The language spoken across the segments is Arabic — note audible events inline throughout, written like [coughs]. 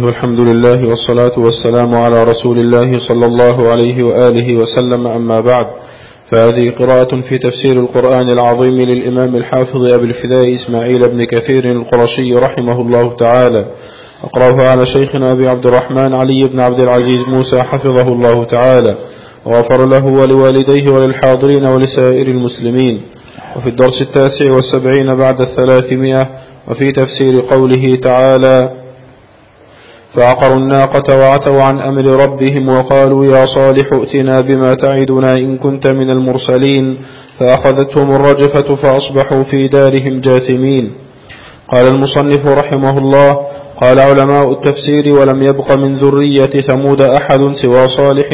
والحمد لله والصلاة والسلام على رسول الله صلى الله عليه وآله وسلم. أما بعد فهذه قراءة في تفسير القرآن العظيم للإمام الحافظ أبي الفداء إسماعيل بن كثير القرشي رحمه الله تعالى. أقرأها على شيخنا أبي عبد الرحمن علي بن عبد العزيز موسى حفظه الله تعالى. وغفر له ولوالديه وللحاضرين ولسائر المسلمين. وفي الدرس التاسع والسبعين بعد الثلاثمائة وفي تفسير قوله تعالى فعقروا الناقة وعتوا عن أمر ربهم وقالوا يا صالح ائتنا بما تعدنا إن كنت من المرسلين فأخذتهم الرجفة فأصبحوا في دارهم جاثمين. قال المصنف رحمه الله قال علماء التفسير ولم يبق من ذرية ثمود أحد سوى صالح,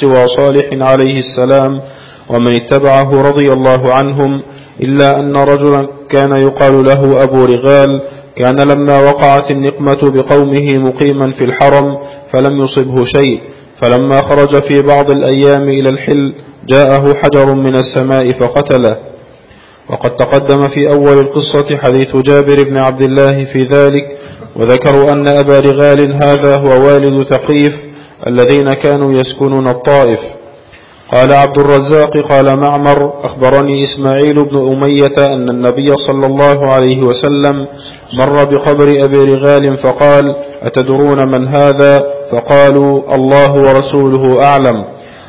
سوى صالح عليه السلام ومن اتبعه رضي الله عنهم إلا أن رجلا كان يقال له أبو رغال كان لما وقعت النقمة بقومه مقيما في الحرم فلم يصبه شيء فلما خرج في بعض الأيام إلى الحل جاءه حجر من السماء فقتله. وقد تقدم في أول القصة حديث جابر بن عبد الله في ذلك وذكروا أن أبا رغال هذا هو والد ثقيف الذين كانوا يسكنون الطائف. قال عبد الرزاق قال معمر أخبرني إسماعيل بن أمية أن النبي صلى الله عليه وسلم مر بقبر أبي رغال فقال أتدرون من هذا؟ فقالوا الله ورسوله أعلم.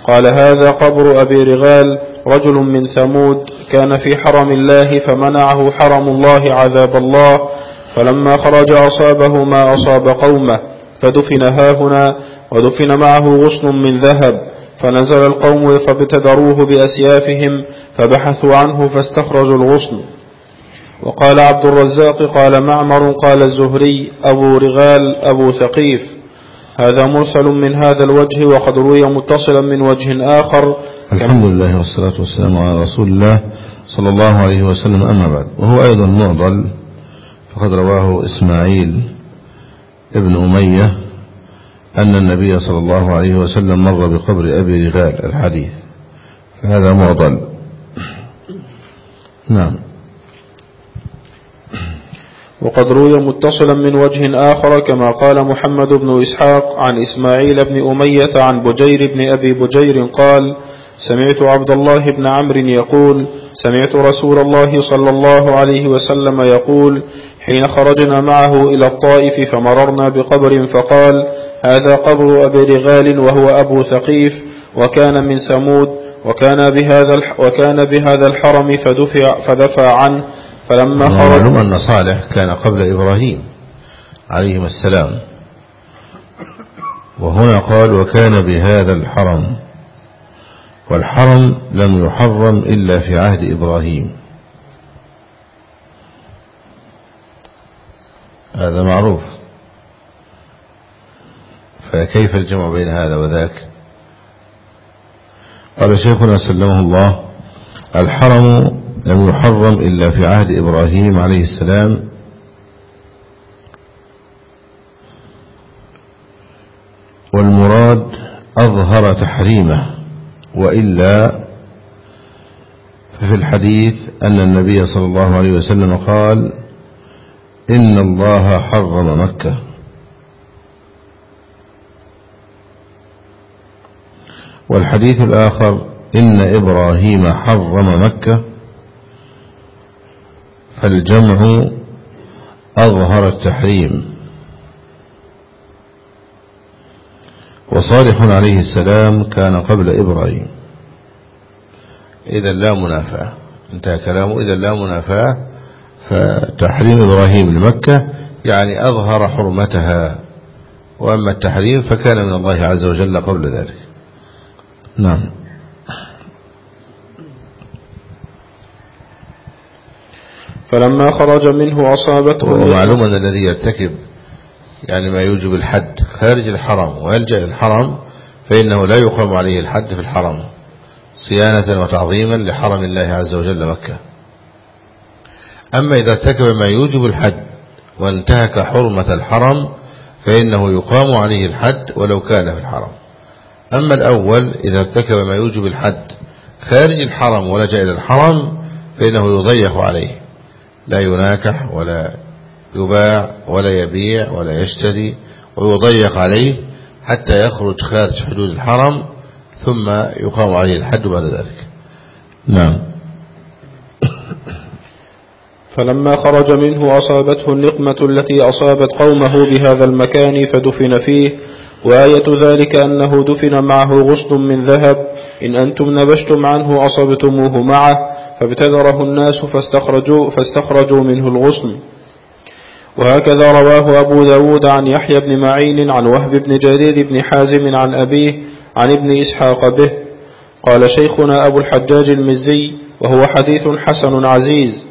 قال هذا قبر أبي رغال رجل من ثمود كان في حرم الله فمنعه حرم الله عذاب الله فلما خرج أصابه ما أصاب قومه فدفن هاهنا ودفن معه غصن من ذهب. فنزل القوم فابتدروه بأسيافهم فبحثوا عنه فاستخرجوا الغصن. وقال عبد الرزاق قال معمر قال الزهري أبو رغال أبو ثقيف هذا مرسل من هذا الوجه وقد روي متصلا من وجه آخر. الحمد لله والصلاة والسلام على رسول الله صلى الله عليه وسلم أما بعد. وهو أيضا معضل فقد رواه إسماعيل ابن أمية أن النبي صلى الله عليه وسلم مر بقبر أبي رغال الحديث. فهذا معضل. نعم. وقد روي متصلا من وجه آخر كما قال محمد بن إسحاق عن إسماعيل بن أمية عن بجير بن أبي بجير قال سمعت عبد الله بن عمرو يقول سمعت رسول الله صلى الله عليه وسلم يقول حين خرجنا معه إلى الطائف فمررنا بقبر فقال هذا قبر أبي رغال وهو أبو ثقيف وكان من ثمود وكان بهذا وكان بهذا الحرم فدفع فدفع عنه فلما خرج معلوم أن صالح كان قبل إبراهيم عليهم السلام. وهنا قال وكان بهذا الحرم والحرم لم يحرم إلا في عهد إبراهيم. هذا معروف. فكيف الجمع بين هذا وذاك؟ قال شيخنا سلمه الله الحرم لم يحرم إلا في عهد إبراهيم عليه السلام. والمراد أظهر تحريمه وإلا ففي الحديث أن النبي صلى الله عليه وسلم قال إن الله حرم مكة. والحديث الآخر إن إبراهيم حرم مكة. فالجمع أظهر التحريم. وصالح عليه السلام كان قبل إبراهيم. إذا لا منافاة. انتهى كلامه. إذا لا منافاة فتحريم إبراهيم لمكة يعني أظهر حرمتها وأما التحريم فكان من الله عز وجل قبل ذلك. نعم. فلما خرج منه أصابته ومعلوم أن الذي يرتكب يعني ما يوجب الحد خارج الحرم ويلجأ الحرم؟ فإنه لا يقام عليه الحد في الحرم صيانة وتعظيما لحرم الله عز وجل مكة. أما إذا ارتكب ما يوجب الحد وانتهك حرمة الحرم فإنه يقام عليه الحد ولو كان في الحرم. أما الأول إذا ارتكب ما يوجب الحد خارج الحرم ولجأ إلى الحرم فإنه يضيق عليه. لا يناكح ولا يباع ولا يبيع ولا يشتري ويضيق عليه حتى يخرج خارج حدود الحرم ثم يقام عليه الحد بعد ذلك. نعم. فلما خرج منه أصابته النقمة التي أصابت قومه بهذا المكان فدفن فيه وآية ذلك أنه دفن معه غصن من ذهب إن أنتم نبشتم عنه أصبتموه معه فابتدره الناس فاستخرجوا, فاستخرجوا منه الغصن. وهكذا رواه أبو داود عن يحيى بن معين عن وهب بن جرير بن حازم عن أبيه عن ابن إسحاق به. قال شيخنا أبو الحجاج المزي وهو حديث حسن عزيز.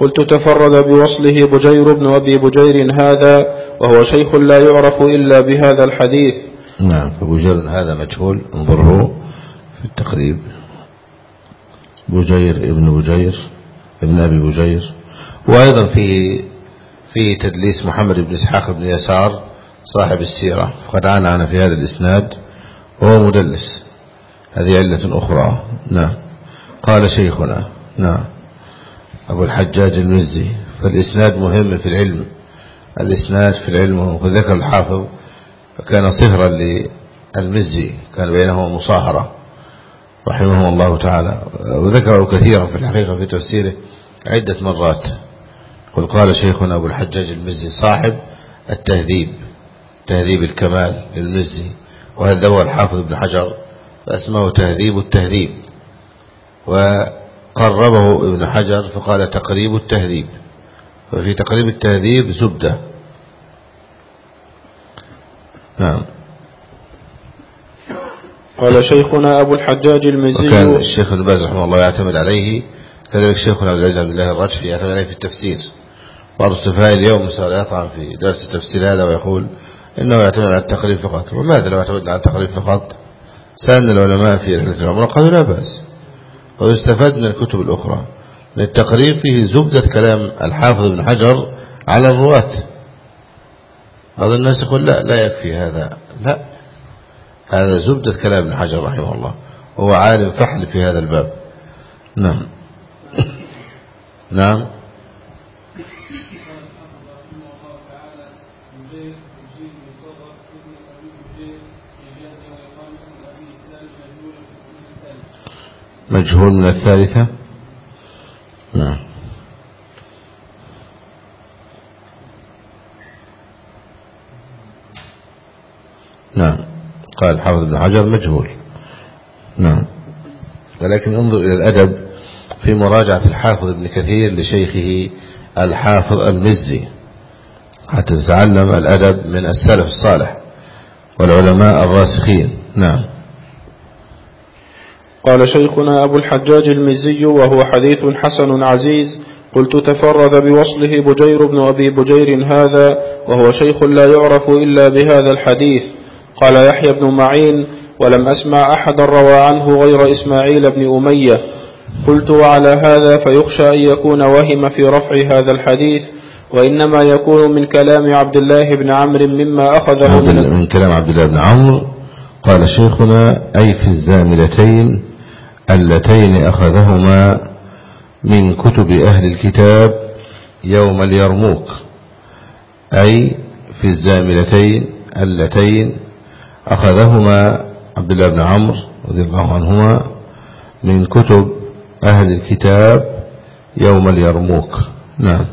قلت تفرد بوصله بجير بن أبي بجير هذا وهو شيخ لا يعرف إلا بهذا الحديث. نعم فبجير هذا مجهول انظره في التقريب. بجير ابن بجير ابن أبي بجير. وأيضا في في تدليس محمد بن إسحاق بن يسار صاحب السيرة. فقد عانى في هذا الإسناد وهو مدلس. هذه علة أخرى. نعم. قال شيخنا نعم. أبو الحجاج المزي فالإسناد مهم في العلم الإسناد في العلم وذكر الحافظ كان صهرا للمزي كان بينهما مصاهرة رحمه الله تعالى وذكره كثيرا في الحقيقة في تفسيره عدة مرات. قل قال شيخنا أبو الحجاج المزي صاحب التهذيب تهذيب الكمال للمزي وهذا هو الحافظ ابن حجر فاسمه تهذيب التهذيب. وقربه ابن حجر فقال تقريب التهذيب. وفي تقريب التهذيب زبدة. نعم. قال شيخنا أبو الحجاج المزي. وكان الشيخ الباز رحمه الله يعتمد عليه. كذلك شيخنا عبد العزيز عبد الله الرجحي يعتمد عليه في التفسير. بعض السفهاء اليوم صار يطعن في درس التفسير هذا ويقول إنه يعتمد على التقريب فقط. وماذا لو اعتمدنا على التقريب فقط؟ سألنا العلماء في رحلة العمرة قالوا لا بأس. ويستفاد من الكتب الأخرى. التقريب فيه زبدة كلام الحافظ بن حجر على الرواة. بعض الناس يقول لا لا يكفي هذا. لا. هذا زبدة كلام ابن حجر رحمه الله. هو عالم فحل في هذا الباب. نعم. نعم. مجهول من الثالثة؟ نعم. نعم. قال الحافظ ابن حجر مجهول. نعم. ولكن انظر إلى الأدب في مراجعة الحافظ ابن كثير لشيخه الحافظ المزي. حتى تتعلم الأدب من السلف الصالح والعلماء الراسخين. نعم. قال شيخنا أبو الحجاج المزي وهو حديث حسن عزيز قلت تفرد بوصله بجير بن أبي بجير هذا وهو شيخ لا يعرف إلا بهذا الحديث. قال يحيى بن معين ولم أسمع أحدا روى عنه غير إسماعيل بن أمية. قلت وعلى هذا فيخشى أن يكون وهم في رفع هذا الحديث وإنما يكون من كلام عبد الله بن عمرو مما أخذه من, من كلام عبد الله بن عمرو. قال شيخنا أي في الزاملتين اللتين أخذهما من كتب أهل الكتاب يوم اليرموك أي في الزاملتين اللتين أخذهما عبد الله بن عمرو رضي الله عنهما من كتب أهل الكتاب يوم اليرموك. نعم.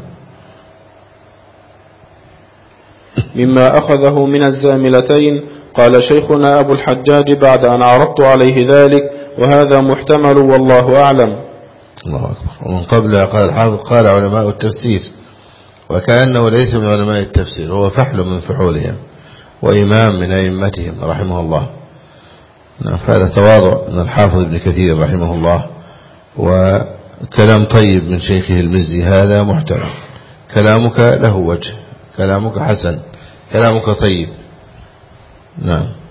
مما أخذه من الزاملتين قال شيخنا أبو الحجاج بعد أن عرضت عليه ذلك وهذا محتمل والله أعلم. الله أكبر. ومن قبل قال الحافظ قال علماء التفسير وكأنه ليس من علماء التفسير هو فحل من فحولهم وإمام من أئمتهم رحمه الله. نعم، فهذا تواضع من الحافظ ابن كثير رحمه الله. وكلام طيب من شيخه المزي هذا محترم كلامك له وجه كلامك حسن كلامك طيب. نعم.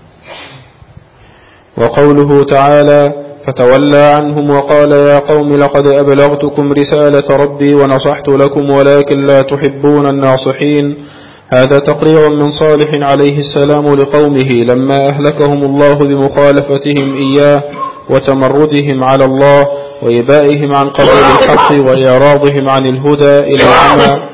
وقوله تعالى فتولى عنهم وقال يا قوم لقد أبلغتكم رسالة ربي ونصحت لكم ولكن لا تحبون الناصحين. هذا تقرير من صالح عليه السلام لقومه لما أهلكهم الله بمخالفتهم إياه وتمردهم على الله وإبائهم عن قبول الحق وإعراضهم عن الهدى إلى العمى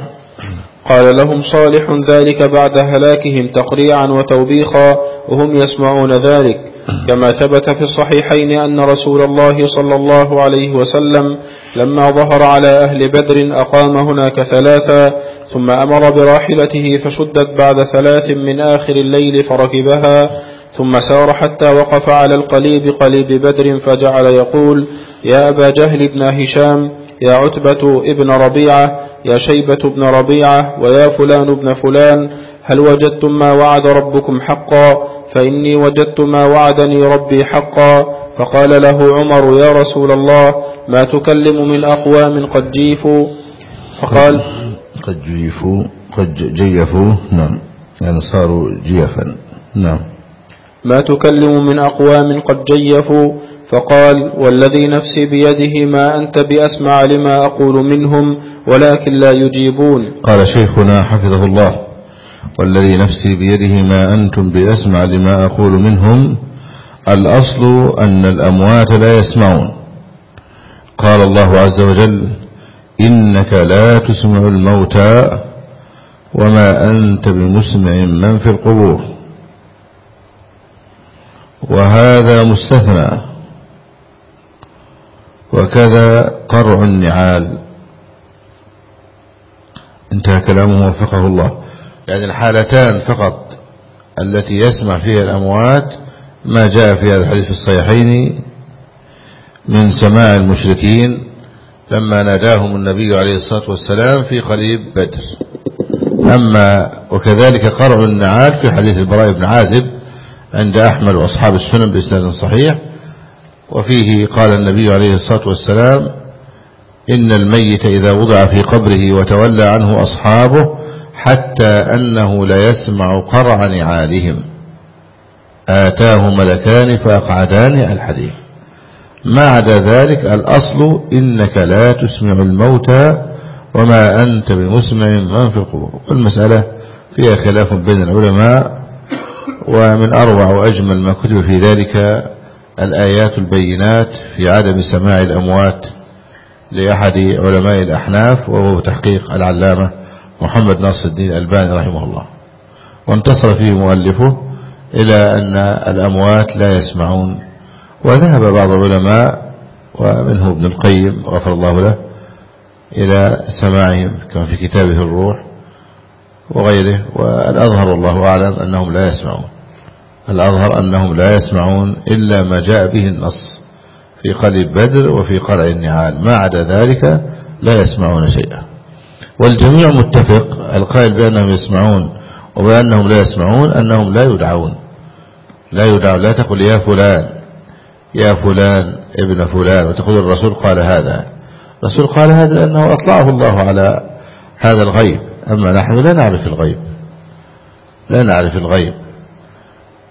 قال لهم صالح ذلك بعد هلاكهم تقريعا وتوبيخا وهم يسمعون ذلك. كما ثبت في الصحيحين أن رسول الله صلى الله عليه وسلم لما ظهر على أهل بدر أقام هناك ثلاثا ثم أمر براحلته فشدت بعد ثلاث من آخر الليل فركبها ثم سار حتى وقف على القليب قليب بدر فجعل يقول يا أبا جهل بن هشام يا عتبة ابن ربيعة يا شيبة بن ربيعة ويا فلان ابن فلان هل وجدتم ما وعد ربكم حقا؟ فإني وجدت ما وعدني ربي حقا. فقال له عمر يا رسول الله ما تكلم من أقوام قد جيفوا؟ فقال قد جيفوا قد جيفوا نعم. يعني صاروا جيفا نعم. ما تكلم من أقوام قد جيفوا؟ فقال والذي نفسي بيده ما أنت بأسمع لما أقول منهم ولكن لا يجيبون. قال شيخنا حفظه الله والذي نفسي بيده ما أنتم بأسمع لما أقول منهم الأصل أن الأموات لا يسمعون. قال الله عز وجل إنك لا تسمع الموتى وما أنت بمسمع من في القبور. وهذا مستثنى وكذا قرع النعال. انتهى كلامه وفقه الله. يعني الحالتان فقط التي يسمع فيها الأموات ما جاء في هذا الحديث في الصحيحين من سماع المشركين لما ناداهم النبي عليه الصلاة والسلام في قليب بدر. أما وكذلك قرع النعال في حديث البراء بن عازب عند أحمد وأصحاب السنن بإسناد صحيح وفيه قال النبي عليه الصلاة والسلام إن الميت إذا وضع في قبره وتولى عنه أصحابه حتى أنه لا يسمع قرع نعالهم. آتاه ملكان فأقعدان الحديث. ما عدا ذلك الأصل إنك لا تسمع الموتى وما أنت بمسمع من في القبور. والمسألة فيها خلاف بين العلماء ومن أروع وأجمل ما كتب في ذلك الآيات البينات في عدم سماع الأموات لأحد علماء الأحناف وهو تحقيق العلامة محمد ناصر الدين الباني رحمه الله. وانتصر فيه مؤلفه إلى أن الأموات لا يسمعون. وذهب بعض العلماء ومنه ابن القيم غفر الله له إلى سماعهم كما في كتابه الروح وغيره والأظهر والله أعلم أنهم لا يسمعون. الأظهر أنهم لا يسمعون إلا ما جاء به النص في قلب بدر وفي قرع النعال. ما عدا ذلك لا يسمعون شيئا. والجميع متفق القائل بأنهم يسمعون وبأنهم لا يسمعون أنهم لا يدعون. لا يدعون لا تقول يا فلان يا فلان ابن فلان. وتقول الرسول قال هذا. الرسول قال هذا لأنه أطلعه الله على هذا الغيب. أما نحن لا نعرف الغيب. لا نعرف الغيب.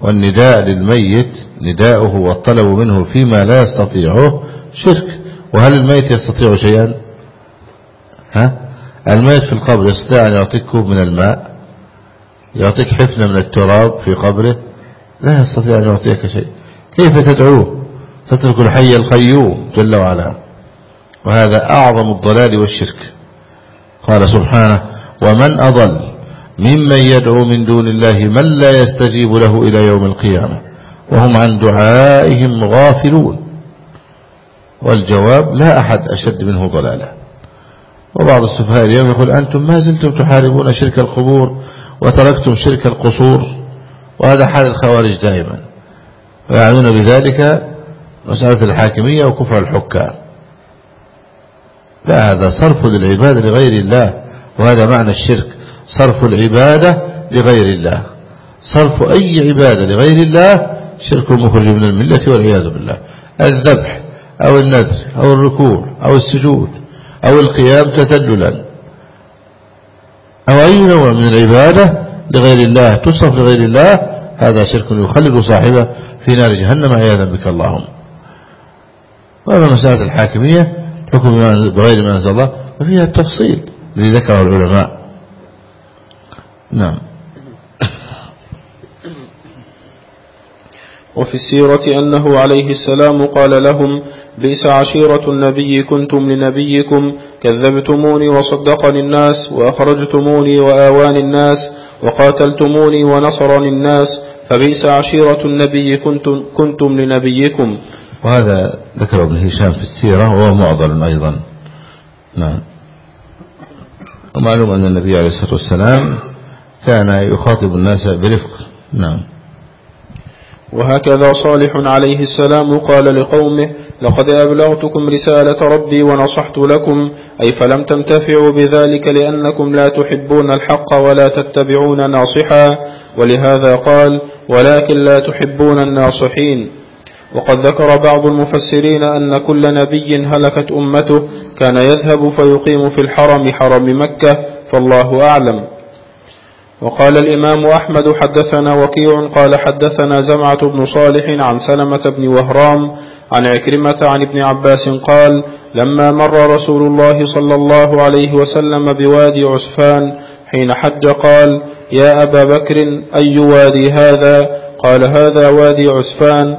والنداء للميت نداؤه والطلب منه فيما لا يستطيعه شرك. وهل الميت يستطيع شيئا؟ ها؟ الميت في القبر يستطيع أن يعطيك كوب من الماء يعطيك حفنة من التراب في قبره لا يستطيع أن يعطيك شيء. كيف تدعوه؟ تترك الحي القيوم جل وعلا. وهذا أعظم الضلال والشرك. قال سبحانه ومن أضل ممن يدعو من دون الله من لا يستجيب له إلى يوم القيامة. وهم عن دعائهم غافلون. والجواب لا أحد أشد منه ضلالا. وبعض السفهاء اليوم يقول أنتم ما زلتم تحاربون شرك القبور وتركتم شرك القصور وهذا حال الخوارج دائما. ويعنون بذلك مسألة الحاكمية وكفر الحكام. لا هذا صرف للعباد لغير الله وهذا معنى الشرك. صرف العبادة لغير الله. صرف أي عبادة لغير الله شرك مخرج من الملة والعياذ بالله. الذبح أو النذر أو الركوع أو السجود أو القيام تذللا. أو أي نوع من العبادة لغير الله تصرف لغير الله هذا شرك يخلد صاحبه في نار جهنم عياذا بك اللهم. وأما مسألة الحاكمية حكم بغير ما أنزل الله ففيها التفصيل الذي ذكره العلماء. نعم. وفي السيرة أنه عليه السلام قال لهم بئس عشيرة النبي كنتم لنبيكم كذبتموني وصدقني الناس وأخرجتموني وآواني الناس وقاتلتموني ونصرني الناس فبئس عشيرة النبي كنتم, كنتم لنبيكم. وهذا ذكر ابن هشام في السيرة وهو معضل أيضا. نعم. ومعلوم أن النبي عليه الصلاة والسلام كان يخاطب الناس برفق. نعم. وهكذا صالح عليه السلام قال لقومه لقد أبلغتكم رسالة ربي ونصحت لكم أي فلم تنتفعوا بذلك لأنكم لا تحبون الحق ولا تتبعون ناصحا. ولهذا قال ولكن لا تحبون الناصحين. وقد ذكر بعض المفسرين أن كل نبي هلكت أمته كان يذهب فيقيم في الحرم حرم مكة فالله أعلم. وقال الإمام أحمد حدثنا وكيع قال حدثنا زمعة بن صالح عن سلمة بن وهرام عن عكرمة عن ابن عباس قال لما مر رسول الله صلى الله عليه وسلم بوادي عسفان حين حج قال يا أبا بكر أي وادي هذا؟ قال هذا وادي عسفان.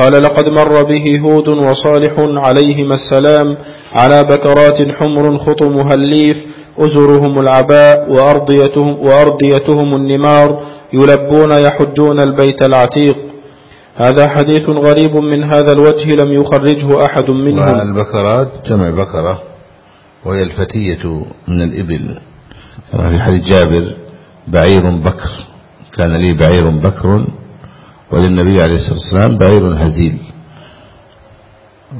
قال لقد مر به هود وصالح عليهما السلام على بكرات حمر خطمها الليف أزرهم العباء وأرضيتهم, وأرضيتهم النمار يلبون يحجون البيت العتيق. هذا حديث غريب من هذا الوجه لم يخرجه أحد منهم. البكرات جمع بكرة وهي الفتية من الإبل. كما في حديث جابر بعير بكر. كان لي بعير بكر وللنبي عليه الصلاة والسلام بعير هزيل.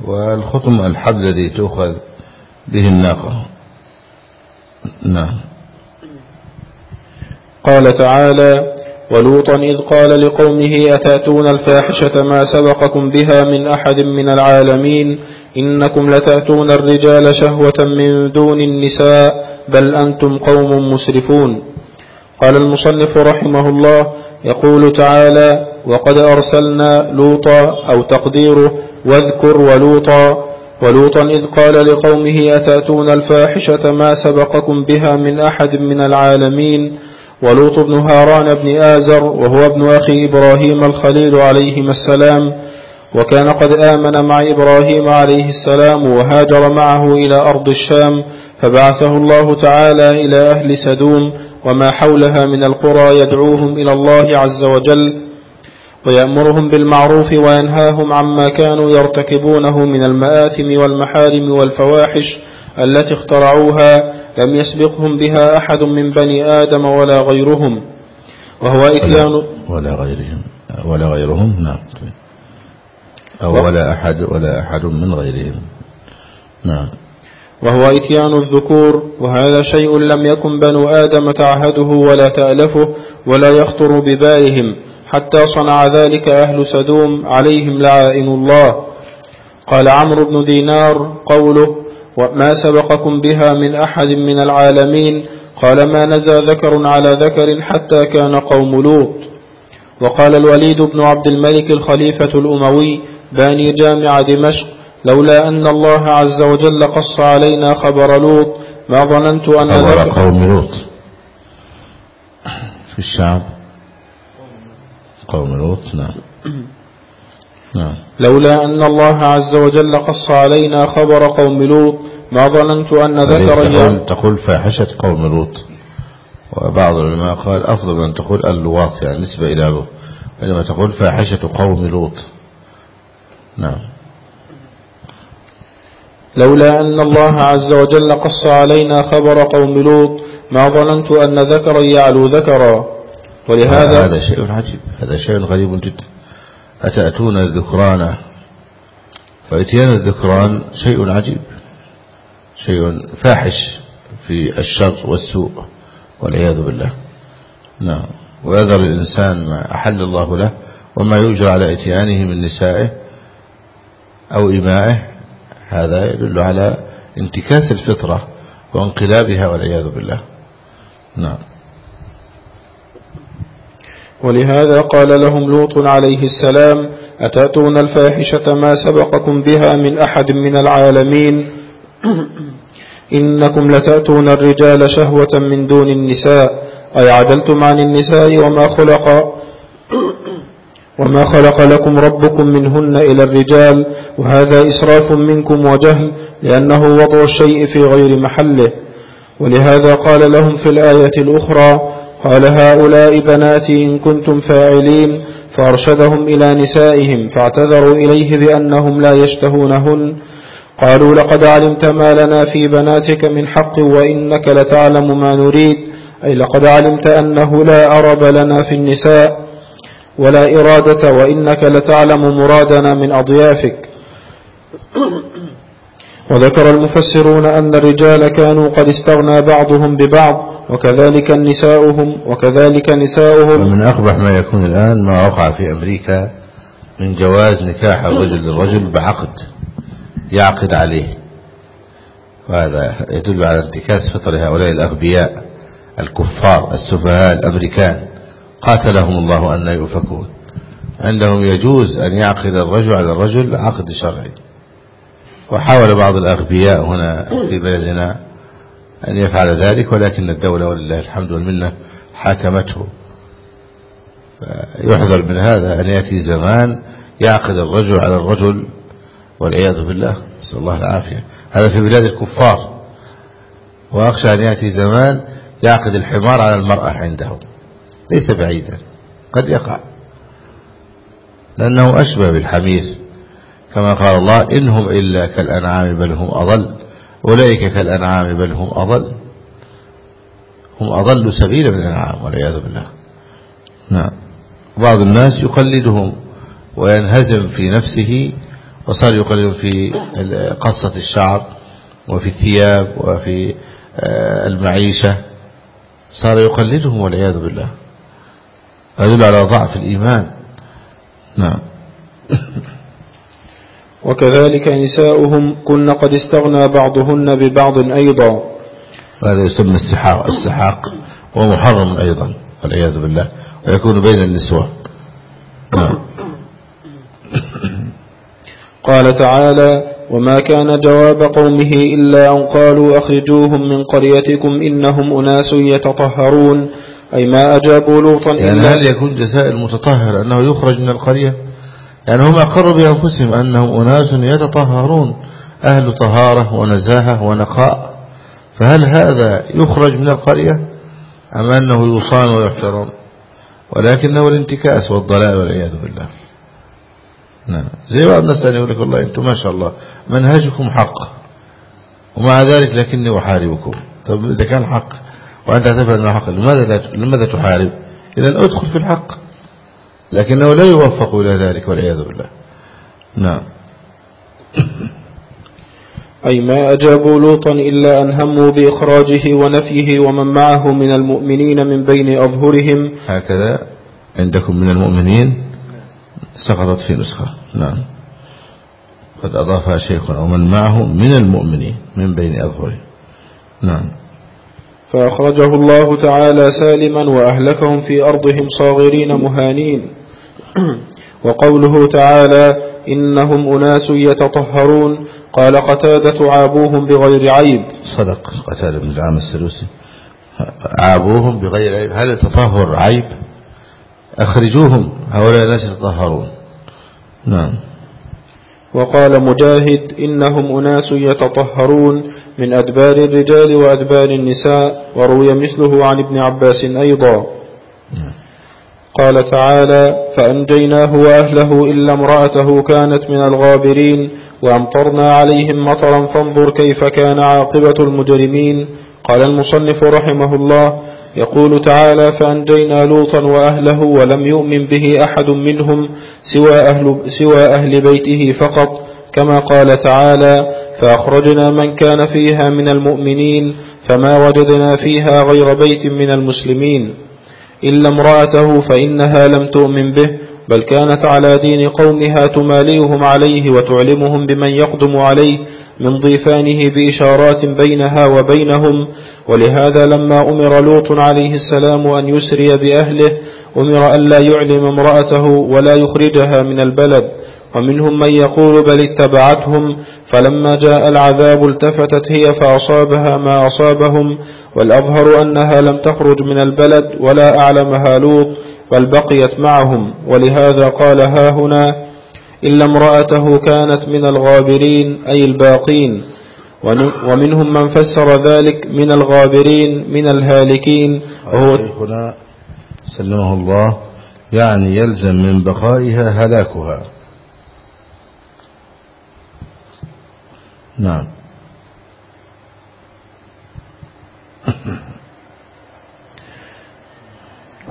والخطم الحبل الذي تؤخذ به الناقة. نعم. قال تعالى ولوطا إذ قال لقومه أتأتون الفاحشة ما سبقكم بها من أحد من العالمين؟ إنكم لتأتون الرجال شهوة من دون النساء بل أنتم قوم مسرفون. قال المصنف رحمه الله يقول تعالى وقد أرسلنا لوطا أو تقديره واذكر ولوطا ولوطا إذ قال لقومه أتأتون الفاحشة ما سبقكم بها من أحد من العالمين؟ ولوط بن هاران بن آزر وهو ابن أخي إبراهيم الخليل عليهما السلام وكان قد آمن مع إبراهيم عليه السلام وهاجر معه إلى أرض الشام فبعثه الله تعالى إلى أهل سدوم وما حولها من القرى يدعوهم إلى الله عز وجل ويأمرهم بالمعروف وينهاهم عما كانوا يرتكبونه من المآثم والمحارم والفواحش التي اخترعوها لم يسبقهم بها أحد من بني آدم ولا غيرهم. وهو إتيان ولا غيرهم. ولا غيرهم؟ نعم. أو ولا أحد ولا أحد من غيرهم. نعم. وهو إتيان الذكور وهذا شيء لم يكن بنو آدم تعهده ولا تألفه ولا يخطر ببالهم. حتى صنع ذلك أهل سدوم عليهم لعائن الله. قال عمرو بن دينار قوله وما سبقكم بها من أحد من العالمين؟ قال ما نزى ذكر على ذكر حتى كان قوم لوط. وقال الوليد بن عبد الملك الخليفة الأموي باني جامع دمشق لولا أن الله عز وجل قص علينا خبر لوط ما ظننت أن خبر قوم لوط. في الشعب. قوم لوط نعم. [clears throat] نعم. لولا أن الله عز وجل قص علينا خبر قوم لوط ما ظننت أن ذكر تقول, تقول فاحشة قوم لوط؟ وبعض العلماء قال أفضل أن تقول اللواط يعني نسبة إلى لوط. بينما تقول فاحشة قوم لوط. نعم. لولا أن الله عز وجل قص علينا خبر قوم لوط ما ظننت أن ذكرا يعلو ذكرا. ولهذا هذا شيء عجيب. هذا شيء غريب جدا. أتأتون الذكران؟ فإتيان الذكران شيء عجيب. شيء فاحش في الشر والسوء والعياذ بالله. نعم. ويذر الإنسان ما أحل الله له وما يؤجر على إتيانه من نسائه أو إمائه هذا يدل على انتكاس الفطرة وانقلابها والعياذ بالله. نعم. ولهذا قال لهم لوط عليه السلام أتأتون الفاحشة ما سبقكم بها من أحد من العالمين؟ [clears throat] إنكم لتأتون الرجال شهوة من دون النساء. أي عدلتم عن النساء وما خلق [clears throat] وما خلق لكم ربكم منهن إلى الرجال وهذا إسراف منكم وجهل لأنه وضع الشيء في غير محله. ولهذا قال لهم في الآية الأخرى قال هؤلاء بناتي إن كنتم فاعلين فأرشدهم إلى نسائهم فاعتذروا إليه بأنهم لا يشتهونهن. قالوا لقد علمت ما لنا في بناتك من حق وإنك لتعلم ما نريد. أي لقد علمت أنه لا أرب لنا في النساء ولا إرادة وإنك لتعلم مرادنا من أضيافك. وذكر المفسرون أن الرجال كانوا قد استغنى بعضهم ببعض وكذلك نساؤهم وكذلك نساؤهم. ومن أقبح ما يكون الآن ما وقع في أمريكا من جواز نكاح الرجل للرجل بعقد يعقد عليه. وهذا يدل على انتكاس فطر هؤلاء الأغبياء الكفار السفهاء الأمريكان. قاتلهم الله أن يؤفكون. عندهم يجوز أن يعقد الرجل على الرجل عقد شرعي. وحاول بعض الأغبياء هنا في بلدنا أن يفعل ذلك ولكن الدولة ولله الحمد والمنة حاكمته. يحذر من هذا أن يأتي زمان يعقد الرجل على الرجل والعياذ بالله نسأل الله العافية. هذا في بلاد الكفار. وأخشى أن يأتي زمان يعقد الحمار على المرأة عنده. ليس بعيدا قد يقع. لأنه أشبه بالحمير. كما قال الله إنهم إلا كالأنعام بل هم أضل. أولئك كالأنعام بل هم أضل. هم أضل سبيلا من الأنعام والعياذ بالله. نعم. بعض الناس يقلدهم وينهزم في نفسه وصار يقلدهم في قصة الشعر وفي الثياب وفي آه، المعيشة. صار يقلدهم والعياذ بالله. يدل على ضعف الإيمان. نعم. [laughs] وكذلك نساؤهم كن قد استغنى بعضهن ببعض أيضا. هذا يسمى السحاق السحاق ومحرم أيضا والعياذ بالله ويكون بين النسوة نعم. [coughs] قال تعالى وما كان جواب قومه إلا أن قالوا أخرجوهم من قريتكم إنهم أناس يتطهرون. أي ما أجابوا لوطا يعني هل يكون جزاء المتطهر أنه يخرج من القرية؟ يعني هم أقروا بأنفسهم أنهم أناس يتطهرون أهل طهارة ونزاهة ونقاء فهل هذا يخرج من القرية؟ أم أنه يصان ويحترم؟ ولكنه الانتكاس والضلال والعياذ بالله. نعم. زي بعض الناس يقول لك والله أنتم ما شاء الله منهجكم حق. ومع ذلك لكني أحاربكم. طب إذا كان حق وأنت تعتبر أنه حق لماذا, لماذا تحارب؟ إذا أدخل في الحق. لكنه لا يوفق إلى ذلك والعياذ بالله. نعم. أي ما أجابوا لوطا إلا أن هموا بإخراجه ونفيه ومن معه من المؤمنين من بين أظهرهم. هكذا عندكم من المؤمنين سقطت في نسخة. نعم. قد أضافها شيخ أو من معه من المؤمنين من بين أظهرهم نعم. فأخرجه الله تعالى سالما وأهلكهم في أرضهم صاغرين مهانين. [clears throat] وقوله تعالى إنهم أناس يتطهرون. قال قتادة عابوهم بغير عيب. صدق قتادة بن العام السلوسي. عابوهم بغير عيب. هل التطهر عيب. أخرجوهم. هؤلاء الناس يتطهرون. نعم. وقال مجاهد إنهم أناس يتطهرون من أدبار الرجال وأدبار النساء وروي مثله عن ابن عباس أيضا. قال تعالى فأنجيناه وأهله إلا امرأته كانت من الغابرين وأمطرنا عليهم مطرا فانظر كيف كان عاقبة المجرمين. قال المصنف رحمه الله يقول تعالى فأنجينا لوطا وأهله ولم يؤمن به أحد منهم سوى أهل, سوى أهل بيته فقط. كما قال تعالى فأخرجنا من كان فيها من المؤمنين فما وجدنا فيها غير بيت من المسلمين. إلا امرأته فإنها لم تؤمن به بل كانت على دين قومها تماليهم عليه وتعلمهم بمن يقدم عليه من ضيفانه بإشارات بينها وبينهم. ولهذا لما أمر لوط عليه السلام أن يسري بأهله أمر أن لا يعلم امرأته ولا يخرجها من البلد. ومنهم من يقول بل اتبعتهم فلما جاء العذاب التفتت هي فأصابها ما أصابهم والأظهر أنها لم تخرج من البلد ولا أعلمها لوط بل بقيت معهم. ولهذا قال ها هنا إلا امرأته كانت من الغابرين أي الباقين. ومنهم من فسر ذلك من الغابرين من الهالكين. وهو شيخنا سلمه الله يعني يلزم من بقائها هلاكها. نعم.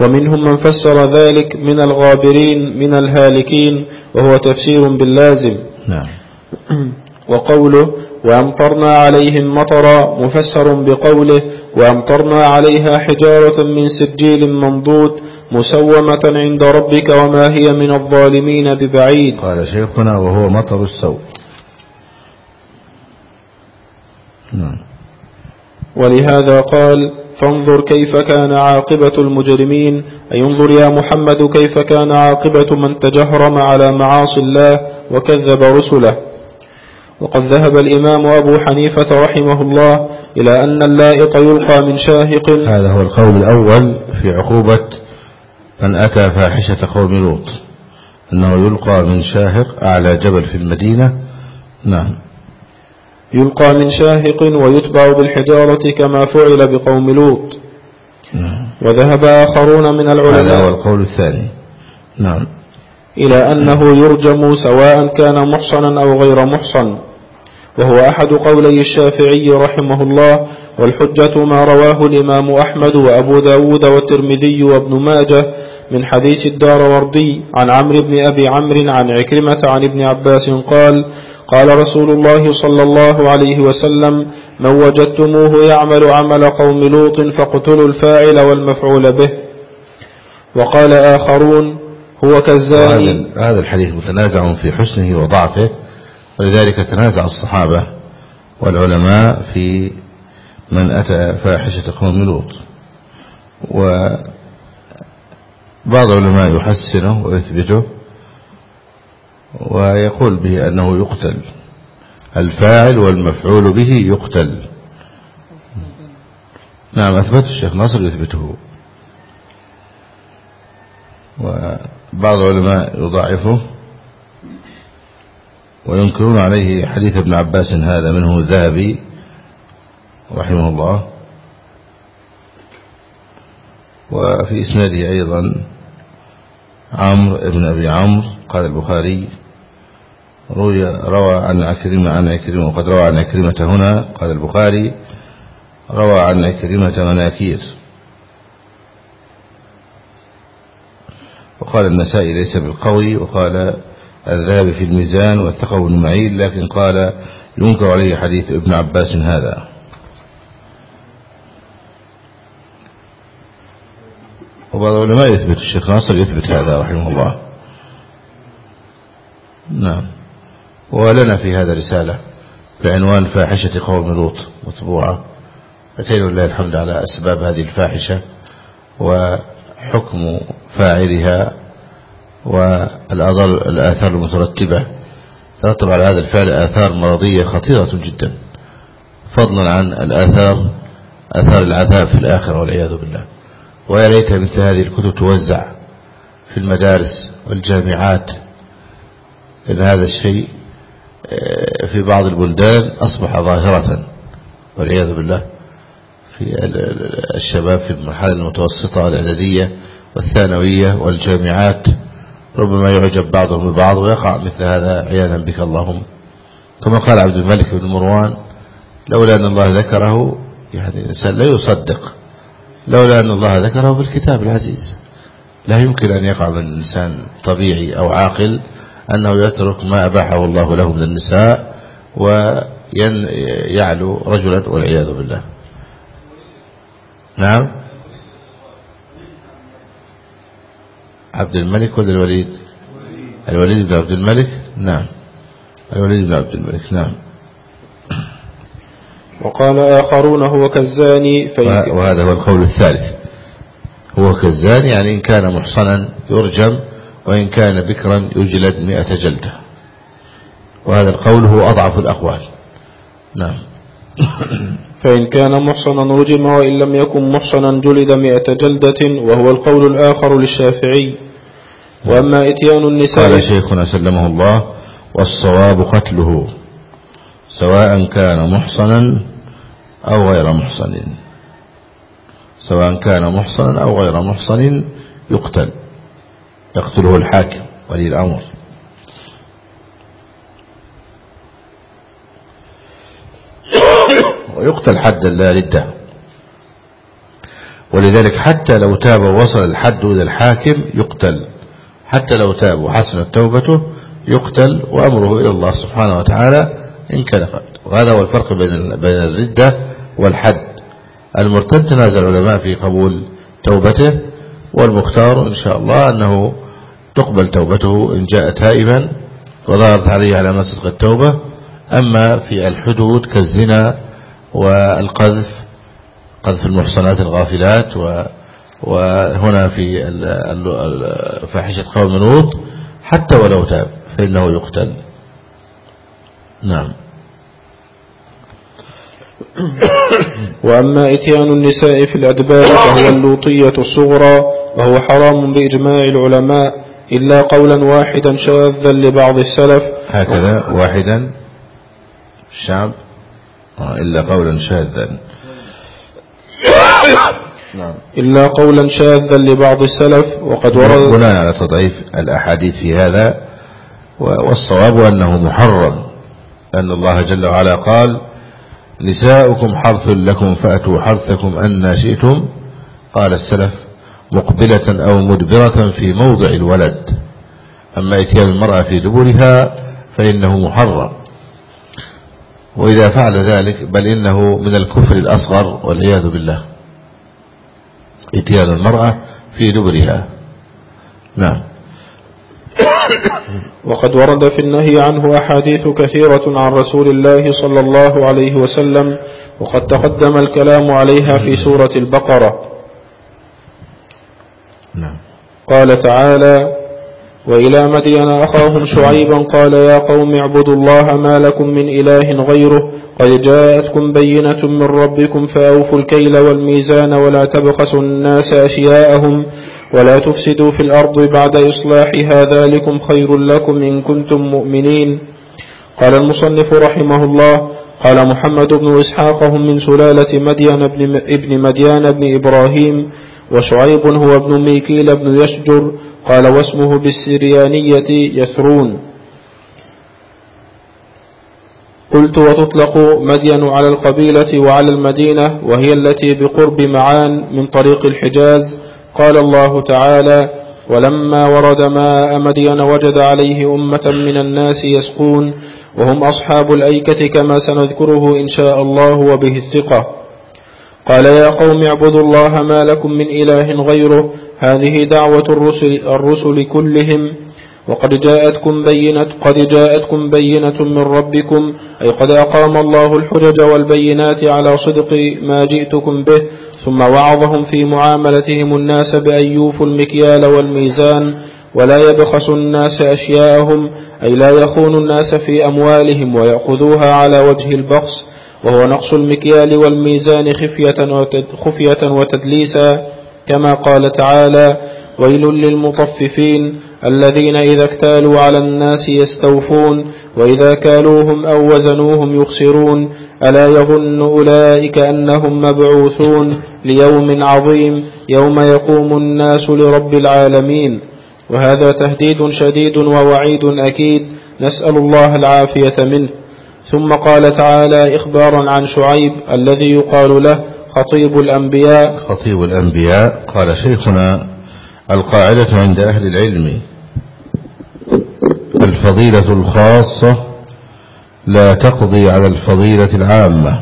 ومنهم من فسر ذلك من الغابرين من الهالكين وهو تفسير باللازم. نعم. وقوله وأمطرنا عليهم مطرا مفسر بقوله وأمطرنا عليها حجارة من سجيل منضود مسومة عند ربك وما هي من الظالمين ببعيد. قال شيخنا وهو مطر السوء نعم ولهذا قال فانظر كيف كان عاقبة المجرمين. أي انظر يا محمد كيف كان عاقبة من تجهرم على معاصي الله وكذب رسله. وقد ذهب الإمام أبو حنيفة رحمه الله إلى أن اللائط يلقى من شاهق. هذا هو القول الأول في عقوبة من أتى فاحشة قوم لوط. أنه يلقى من شاهق أعلى جبل في المدينة. نعم. يلقى من شاهق ويتبع بالحجارة كما فعل بقوم لوط. نعم. وذهب آخرون من العلماء. هذا هو القول الثاني. نعم. إلى أنه يرجم سواء كان محصنا أو غير محصن. وهو أحد قولي الشافعي رحمه الله والحجة ما رواه الإمام أحمد وأبو داود والترمذي وابن ماجه من حديث الدار وردي عن عمرو بن أبي عمرو عن عكرمة عن ابن عباس قال قال رسول الله صلى الله عليه وسلم من وجدتموه يعمل عمل قوم لوط فاقتلوا الفاعل والمفعول به. وقال آخرون هو كالزاني. هذا الحديث متنازع في حسنه وضعفه ولذلك تنازع الصحابة والعلماء في من أتى فاحشة قوم لوط. وبعض العلماء يحسنه ويثبته ويقول به أنه يقتل. الفاعل والمفعول به يقتل. نعم أثبت الشيخ ناصر يثبته. وبعض العلماء يضاعفه. وينكرون عليه حديث ابن عباس هذا منه الذهبي رحمه الله. وفي إسناده أيضا عمرو ابن أبي عمرو قال البخاري روي روى عن عكرمة عن عكرمة وقد روى عن عكرمة هنا قال البخاري روى عن عكرمة مناكير. وقال النسائي ليس بالقوي وقال الذهب في الميزان والثقب بن معين لكن قال ينكر عليه حديث ابن عباس هذا. وبعض العلماء يثبت الشيخ ناصر يثبت هذا رحمه الله. نعم. ولنا في هذا رسالة بعنوان فاحشة قوم لوط مطبوعة. أتينا الله الحمد على أسباب هذه الفاحشة وحكم فاعلها والآثار المترتبة. ترتب على هذا الفعل آثار مرضية خطيرة جدا. فضلا عن الآثار آثار العذاب في الآخرة والعياذ بالله. ويا ليت مثل هذه الكتب توزع في المدارس والجامعات لأن هذا الشيء في بعض البلدان أصبح ظاهرة والعياذ بالله في الشباب في المرحلة المتوسطة والإعدادية والثانوية والجامعات. ربما يعجب بعضهم ببعض ويقع مثل هذا عياذا بك اللهم. كما قال عبد الملك بن مروان لولا أن الله ذكره يعني الإنسان لا يصدق لولا أن الله ذكره في الكتاب العزيز. لا يمكن أن يقع من الإنسان طبيعي أو عاقل أنه يترك ما أباحه الله له من النساء ويعلو رجلا والعياذ بالله. نعم. عبد الملك ولا الوليد؟ الوليد بن عبد الملك؟ نعم. الوليد بن عبد الملك نعم. وقال آخرون هو كالزاني وهذا هو القول الثالث. هو كالزاني يعني إن كان محصنا يرجم وإن كان بكرا يجلد مئة جلدة. وهذا القول هو أضعف الأقوال. نعم. [coughs] فإن كان محصنا رجم وإن لم يكن محصنا جلد مئة جلدة وهو القول الآخر للشافعي. وأما إتيان النساء قال شيخنا سلمه الله والصواب قتله سواء كان محصنا أو غير محصن. سواء كان محصنا أو غير محصن يقتل. يقتله الحاكم ولي الأمر. [coughs] ويقتل حدا لا ردة. ولذلك حتى لو تاب ووصل الحد إلى الحاكم يقتل. حتى لو تاب وحسنت توبته يقتل وأمره إلى الله سبحانه وتعالى إن كان فعل وهذا هو الفرق بين بين الردة والحد. المرتد تنازل العلماء في قبول توبته والمختار إن شاء الله أنه تقبل توبته إن جاء تائبا وظهرت عليه علامات صدق التوبة. أما في الحدود كالزنا والقذف قذف المحصنات الغافلات وهنا في فاحشة قوم لوط. حتى ولو تاب فإنه يقتل. نعم. [coughs] وأما إتيان النساء في الأدبار فهو اللوطية الصغرى وهو حرام بإجماع العلماء. إلا قولا واحدا شاذا لبعض السلف. هكذا واحدا الشعب آه، إلا قولا شاذا. نعم. إلا قولا شاذا لبعض السلف. وقد ورد بناء على تضعيف الأحاديث في هذا والصواب أنه محرم أن الله جل وعلا قال نساؤكم حرث لكم فأتوا حرثكم أن شئتم. قال السلف مقبلة أو مدبرة في موضع الولد. أما إتيان المرأة في دبرها فإنه محرم. وإذا فعل ذلك بل إنه من الكفر الأصغر والعياذ بالله. إتيان المرأة في دبرها. نعم. [coughs] وقد ورد في النهي عنه أحاديث كثيرة عن رسول الله صلى الله عليه وسلم وقد تقدم الكلام عليها في سورة البقرة. نعم. قال تعالى وإلى مدين أخاهم شعيبا قال يا قوم اعبدوا الله ما لكم من إله غيره قد جاءتكم بينة من ربكم فأوفوا الكيل والميزان ولا تبخسوا الناس أشياءهم ولا تفسدوا في الأرض بعد إصلاحها ذلكم خير لكم إن كنتم مؤمنين. قال المصنف رحمه الله قال محمد بن إسحاق هم من سلالة مدين ابن مديان بن إبراهيم وشعيب هو ابن ميكيل بن يشجر قال واسمه بالسريانية يثرون قلت وتطلق مدين على القبيلة وعلى المدينة وهي التي بقرب معان من طريق الحجاز. قال الله تعالى ولما ورد ماء مدين وجد عليه أمة من الناس يسقون وهم أصحاب الأيكة كما سنذكره إن شاء الله وبه الثقة. قال يا قوم اعبدوا الله ما لكم من إله غيره. هذه دعوة الرسل, الرسل كلهم. وقد جاءتكم بينة قد جاءتكم بينة من ربكم. أي قد أقام الله الحجج والبينات على صدق ما جئتكم به. ثم وعظهم في معاملتهم الناس بأن يوفوا المكيال والميزان. ولا يبخس الناس أشياءهم. أي لا يخون الناس في أموالهم ويأخذوها على وجه البخس. وهو نقص المكيال والميزان خفية وتدليسا كما قال تعالى ويل للمطففين الذين إذا اكتالوا على الناس يستوفون وإذا كالوهم أو وزنوهم يخسرون ألا يظن أولئك أنهم مبعوثون ليوم عظيم يوم يقوم الناس لرب العالمين. وهذا تهديد شديد ووعيد أكيد نسأل الله العافية منه. ثم قال تعالى إخبارا عن شعيب الذي يقال له خطيب الأنبياء. خطيب الأنبياء قال شيخنا القاعدة عند أهل العلم الفضيلة الخاصة لا تقضي على الفضيلة العامة.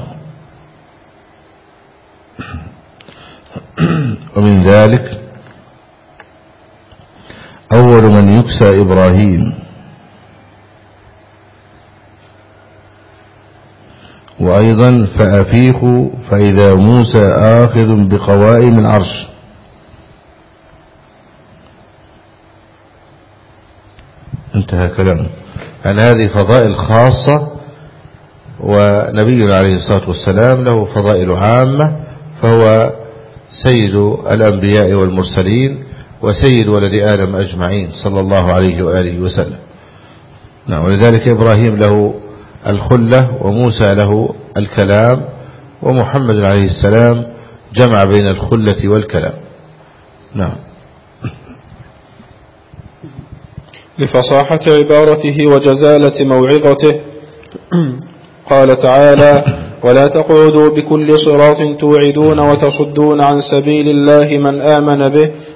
ومن ذلك أول من يكسى إبراهيم. وأيضا فأفيقوا فإذا موسى آخذ بقوائم العرش. انتهى كلامه. أن هذه فضائل خاصة ونبينا عليه الصلاة والسلام له فضائل عامة فهو سيد الأنبياء والمرسلين وسيد ولد آدم أجمعين صلى الله عليه وآله وسلم. نعم ولذلك إبراهيم له الخلة وموسى له الكلام ومحمد عليه السلام جمع بين الخلة والكلام. نعم. لفصاحة عبارته وجزالة موعظته. قال تعالى ولا تقعدوا بكل صراط توعدون وتصدون عن سبيل الله من آمن به.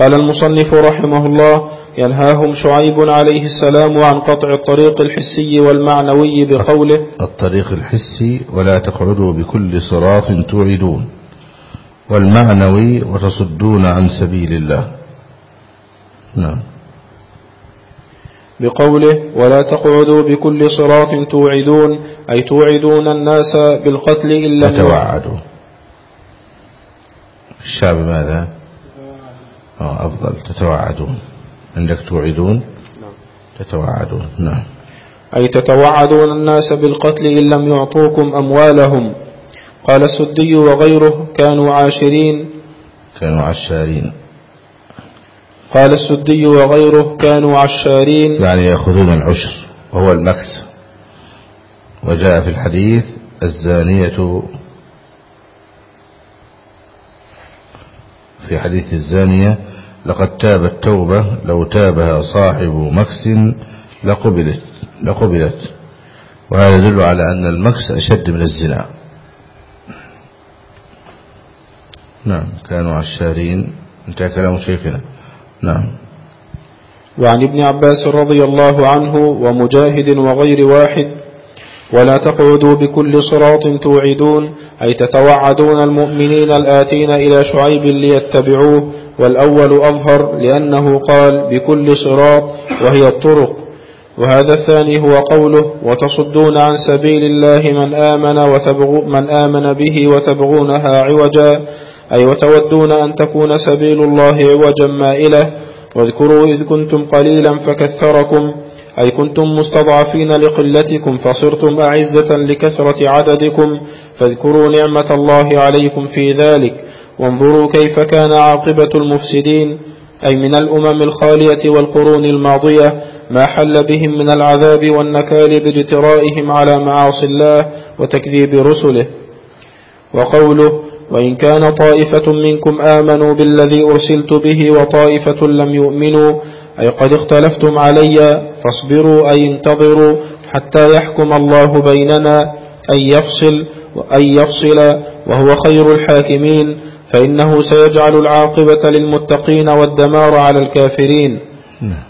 قال المصنف رحمه الله ينهاهم شعيب عليه السلام عن قطع الطريق الحسي والمعنوي بقوله الطريق الحسي ولا تقعدوا بكل صراط توعدون والمعنوي وتصدون عن سبيل الله. نعم. بقوله ولا تقعدوا بكل صراط توعدون أي توعدون الناس بالقتل إلا تتوعدوا الشعب ماذا؟ أفضل. تتوعدون. عندك توعدون؟ نعم. تتوعدون. نعم. أي تتوعدون الناس بالقتل إن لم يعطوكم أموالهم؟ قال السدي وغيره كانوا عاشرين. كانوا عشارين. قال السدي وغيره كانوا عشارين. يعني يأخذون العشر. وهو المكس. وجاء في الحديث الزانية. في حديث الزانية لقد تابت توبة لو تابها صاحب مكس لقبلت لقبلت. وهذا يدل على أن المكس أشد من الزنا. نعم كانوا عشارين. انتهى كلام شيخنا. نعم. وعن ابن عباس رضي الله عنه ومجاهد وغير واحد ولا تقعدوا بكل صراط توعدون أي تتوعدون المؤمنين الآتين إلى شعيب ليتبعوه والأول أظهر لأنه قال بكل صراط وهي الطرق. وهذا الثاني هو قوله وتصدون عن سبيل الله من آمن, وتبغو من آمن به وتبغونها عوجا أي وتودون أن تكون سبيل الله عوجا مائلة. واذكروا إذ كنتم قليلا فكثركم أي كنتم مستضعفين لقلتكم فصرتم أعزة لكثرة عددكم فاذكروا نعمة الله عليكم في ذلك. وانظروا كيف كان عاقبة المفسدين أي من الأمم الخالية والقرون الماضية ما حل بهم من العذاب والنكال باجترائهم على معاصي الله وتكذيب رسله. وقوله وإن كان طائفة منكم آمنوا بالذي أرسلت به وطائفة لم يؤمنوا أي قد اختلفتم علي فاصبروا أي انتظروا حتى يحكم الله بيننا أي يفصل أي يفصل وهو خير الحاكمين فإنه سيجعل العاقبة للمتقين والدمار على الكافرين. نعم.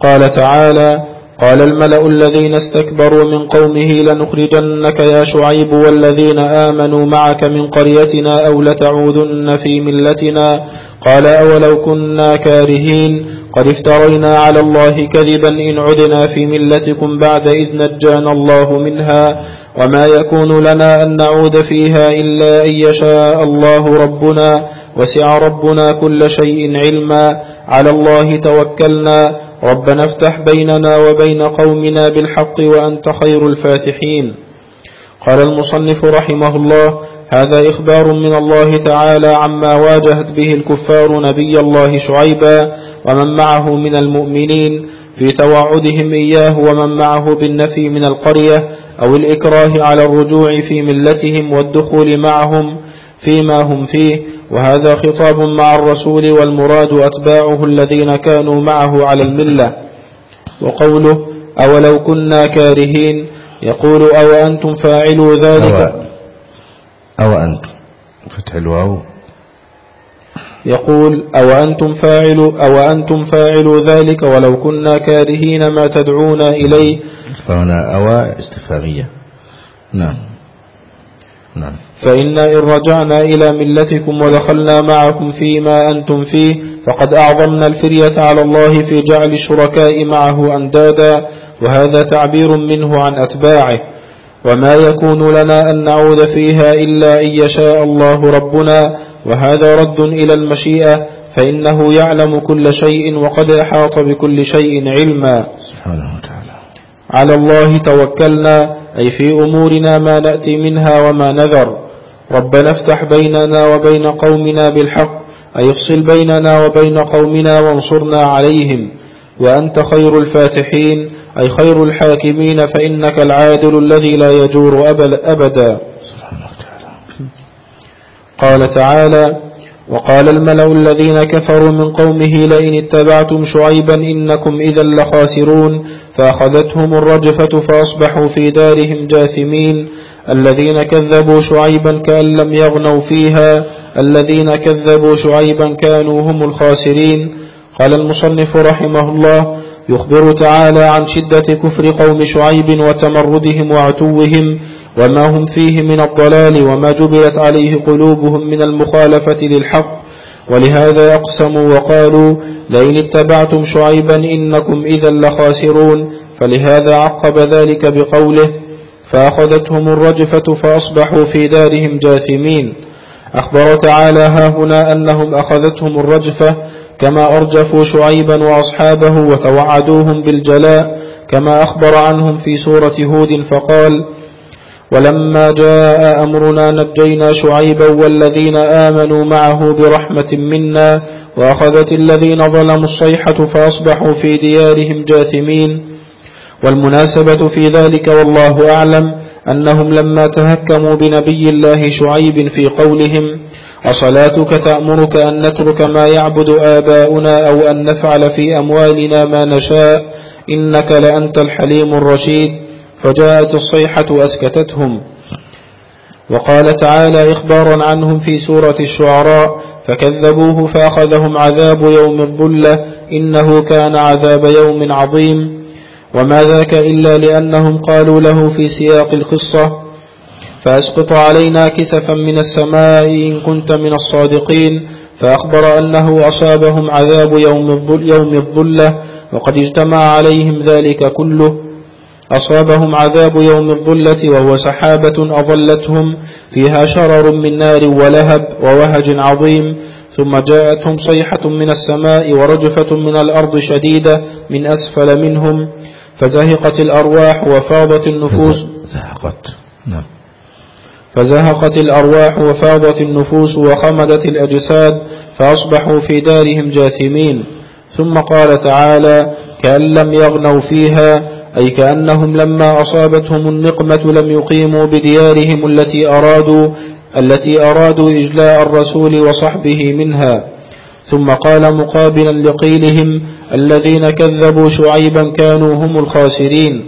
قال تعالى قال الملأ الذين استكبروا من قومه لنخرجنك يا شعيب والذين آمنوا معك من قريتنا أو لتعودن في ملتنا. قال أولو كنا كارهين. قد افترينا على الله كذبا إن عدنا في ملتكم بعد إذ نجانا الله منها. وما يكون لنا أن نعود فيها إلا أن يشاء الله ربنا. وسع ربنا كل شيء علما. على الله توكلنا. ربنا افتح بيننا وبين قومنا بالحق وأنت خير الفاتحين. قال المصنف رحمه الله هذا إخبار من الله تعالى عما واجهت به الكفار نبي الله شعيبا ومن معه من المؤمنين في توعدهم إياه ومن معه بالنفي من القرية أو الإكراه على الرجوع في ملتهم والدخول معهم فيما هم فيه وهذا خطاب مع الرسول والمراد أتباعه الذين كانوا معه على الملة. وقوله أولو كنا كارهين يقول أو أنتم فاعلوا ذلك؟ أو, أنتم. فتح الواو. يقول أو أنتم فاعلوا أو أنتم فاعلوا ذلك ولو كنا كارهين ما تدعون إليه فهنا أو استفهامية. نعم. نعم. فإنا إن رجعنا إلى ملتكم ودخلنا معكم فيما أنتم فيه فقد أعظمنا الفرية على الله في جعل الشركاء معه أندادا وهذا تعبير منه عن أتباعه. وما يكون لنا أن نعود فيها إلا أن يشاء الله ربنا وهذا رد إلى المشيئة فإنه يعلم كل شيء وقد أحاط بكل شيء علما. سبحانه وتعالى. على الله توكلنا أي في أمورنا ما نأتي منها وما نذر. ربنا افتح بيننا وبين قومنا بالحق أي افصل بيننا وبين قومنا وانصرنا عليهم. وأنت خير الفاتحين أي خير الحاكمين فإنك العادل الذي لا يجور أبدا. قال تعالى وقال الملأ الذين كفروا من قومه لئن اتبعتم شعيبا إنكم إذا لخاسرون. فأخذتهم الرجفة فأصبحوا في دارهم جاثمين. الذين كذبوا شعيبا كأن لم يغنوا فيها. الذين كذبوا شعيبا كانوا هم الخاسرين. قال المصنف رحمه الله يخبر تعالى عن شدة كفر قوم شعيب وتمردهم وعتوهم وما هم فيه من الضلال وما جبلت عليه قلوبهم من المخالفة للحق. ولهذا أقسموا وقالوا لئن اتبعتم شعيبا إنكم إذا لخاسرون فلهذا عقب ذلك بقوله فأخذتهم الرجفة فأصبحوا في دارهم جاثمين. أخبر تعالى ها هنا أنهم أخذتهم الرجفة كما أرجفوا شعيبا وأصحابه وتوعدوهم بالجلاء كما أخبر عنهم في سورة هود فقال ولما جاء أمرنا نجينا شعيبا والذين آمنوا معه برحمة منا وأخذت الذين ظلموا الصيحة فأصبحوا في ديارهم جاثمين والمناسبة في ذلك والله أعلم أنهم لما تهكموا بنبي الله شعيب في قولهم أصلاتك تأمرك أن نترك ما يعبد آباؤنا أو أن نفعل في أموالنا ما نشاء إنك لأنت الحليم الرشيد فجاءت الصيحة أسكتتهم وقال تعالى إخبارا عنهم في سورة الشعراء فكذبوه فأخذهم عذاب يوم الظلة إنه كان عذاب يوم عظيم. وما ذاك إلا لأنهم قالوا له في سياق القصة فأسقط علينا كسفا من السماء إن كنت من الصادقين. فأخبر أنه أصابهم عذاب يوم الظل يوم الظلة وقد اجتمع عليهم ذلك كله. أصابهم عذاب يوم الظلة وهو سحابة أظلتهم فيها شرر من نار ولهب ووهج عظيم ثم جاءتهم صيحة من السماء ورجفة من الأرض شديدة من أسفل منهم فزهقت الأرواح وفاضت النفوس. زهقت. نعم. فزهقت الأرواح وفاضت النفوس وخمدت الأجساد فأصبحوا في دارهم جاثمين. ثم قال تعالى كأن لم يغنوا فيها أي كأنهم لما أصابتهم النقمة لم يقيموا بديارهم التي أرادوا التي أرادوا إجلاء الرسول وصحبه منها. ثم قال مقابلا لقيلهم الذين كذبوا شعيبا كانوا هم الخاسرين.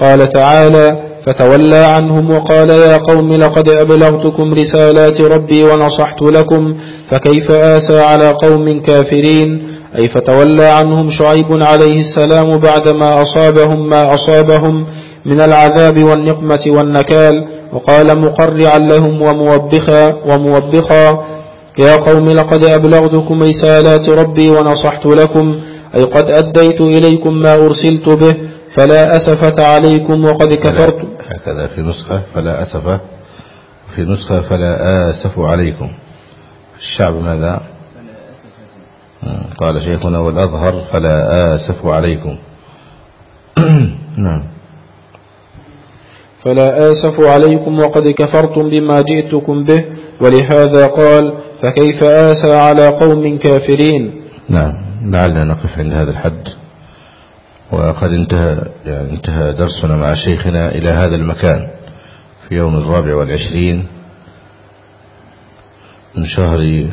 قال تعالى فتولى عنهم وقال يا قوم لقد أبلغتكم رسالات ربي ونصحت لكم فكيف آسى على قوم كافرين؟ أي فتولى عنهم شعيب عليه السلام بعدما أصابهم ما أصابهم من العذاب والنقمة والنكال وقال مقرعا لهم وموبخا, وموبخا يا قوم لقد أبلغتكم رسالات ربي ونصحت لكم أي قد أديت إليكم ما أرسلت به فلا أسفة عليكم وقد كفرت. هكذا في نسخة فلا أسف في نسخة فلا آسف عليكم. الشعب ماذا؟ قال شيخنا والأظهر فلا آسف عليكم. [clears throat] نعم. فلا آسف عليكم وقد كفرتم بما جئتكم به ولهذا قال فكيف آسى على قوم كافرين؟ نعم. لعلنا نقف عند هذا الحد. وقد انتهى, يعني انتهى درسنا مع شيخنا إلى هذا المكان في يوم الرابع والعشرين من شهر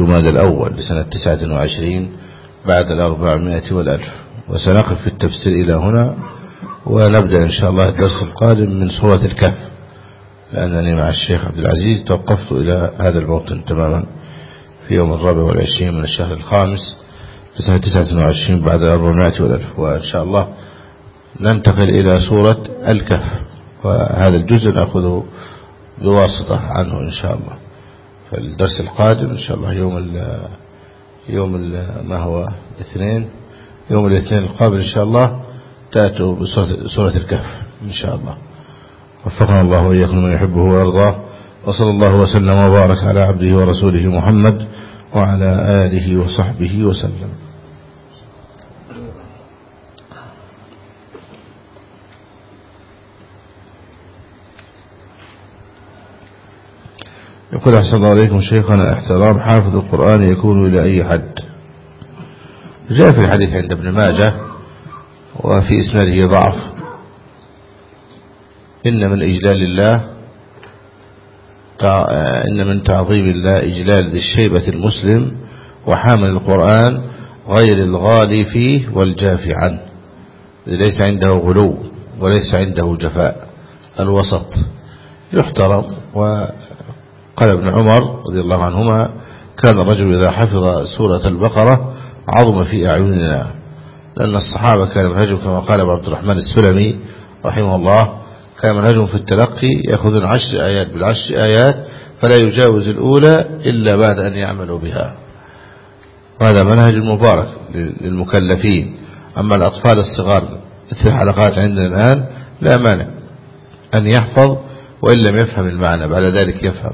جماد الأول؟ لسنة تسعة وعشرين بعد الأربعمائة والألف. وسنقف في التفسير إلى هنا ونبدأ إن شاء الله الدرس القادم من سورة الكهف. لأنني مع الشيخ عبد العزيز توقفت إلى هذا الموطن تماما في يوم الرابع والعشرين من الشهر الخامس لسنة تسعة وعشرين بعد الأربعمائة والألف. وإن شاء الله ننتقل إلى سورة الكهف. وهذا الجزء نأخذه بواسطة عنه إن شاء الله. فالدرس القادم إن شاء الله يوم ال يوم ال ما هو؟ الاثنين. يوم الاثنين القابل إن شاء الله. تأتوا بسورة الكهف إن شاء الله. وفقنا الله وإياكم من يحبه ويرضاه. وصلى الله وسلم وبارك على عبده ورسوله محمد وعلى آله وصحبه وسلم. يقول أحسن عليكم شيخنا احترام حافظ القرآن يكون إلى أي حد؟ جاء في الحديث عند ابن ماجه وفي إسناده ضعف. إن من إجلال الله إن من تعظيم الله إجلال ذي الشيبة المسلم وحامل القرآن غير الغالي فيه والجافي عنه. ليس عنده غلو وليس عنده جفاء. الوسط يحترم وقال ابن عمر رضي الله عنهما كان الرجل إذا حفظ سورة البقرة عظم في أعيننا لأن الصحابة كان منهجهم كما قال أبو عبد الرحمن السلمي رحمه الله كان منهجهم في التلقي يأخذون عشر آيات بالعشر آيات فلا يجاوز الأولى إلا بعد أن يعملوا بها. وهذا منهج مبارك للمكلفين. أما الأطفال الصغار مثل الحلقات عندنا الآن لا مانع أن يحفظ وإن لم يفهم المعنى بعد ذلك يفهم.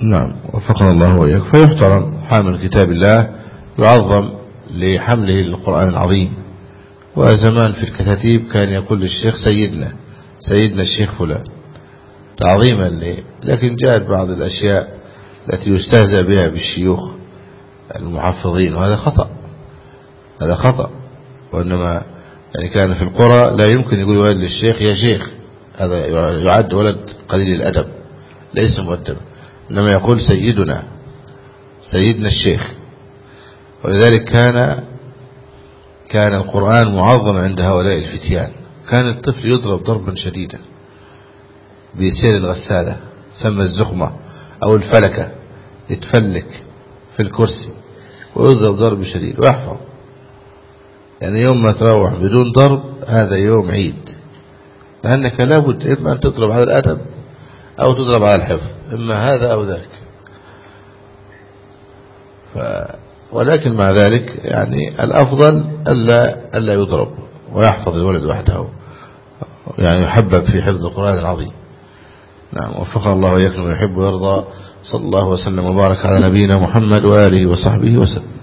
نعم وفقنا الله وإياك. فيحترم حامل كتاب الله يعظم لحمله للقرآن العظيم. وزمان في الكتاتيب كان يقول للشيخ سيدنا سيدنا الشيخ فلان. تعظيما له لكن جاءت بعض الأشياء التي يستهزأ بها بالشيوخ المحفظين وهذا خطأ. هذا خطأ. وإنما يعني كان في القرى لا يمكن يقول ولد للشيخ يا شيخ هذا يعد ولد قليل الأدب ليس مؤدب إنما يقول سيدنا سيدنا الشيخ. ولذلك كان كان القرآن معظم عند هؤلاء الفتيان. كان الطفل يضرب ضربا شديدا بيسير الغسالة سمى الزخمة أو الفلكة يتفلك في الكرسي ويضرب ضرب شديد. ويحفظ يعني يوم ما تروح بدون ضرب هذا يوم عيد. لأنك لابد إما أن تضرب على الأدب أو تضرب على الحفظ إما هذا أو ذاك. ف ولكن مع ذلك يعني الأفضل ألا, ألا يضرب ويحفظ الولد وحده يعني يحبب في حفظ القرآن العظيم. نعم وفق الله ويكرم ويحب ويرضى صلى الله وسلم وبارك على نبينا محمد وآله وصحبه وسلم.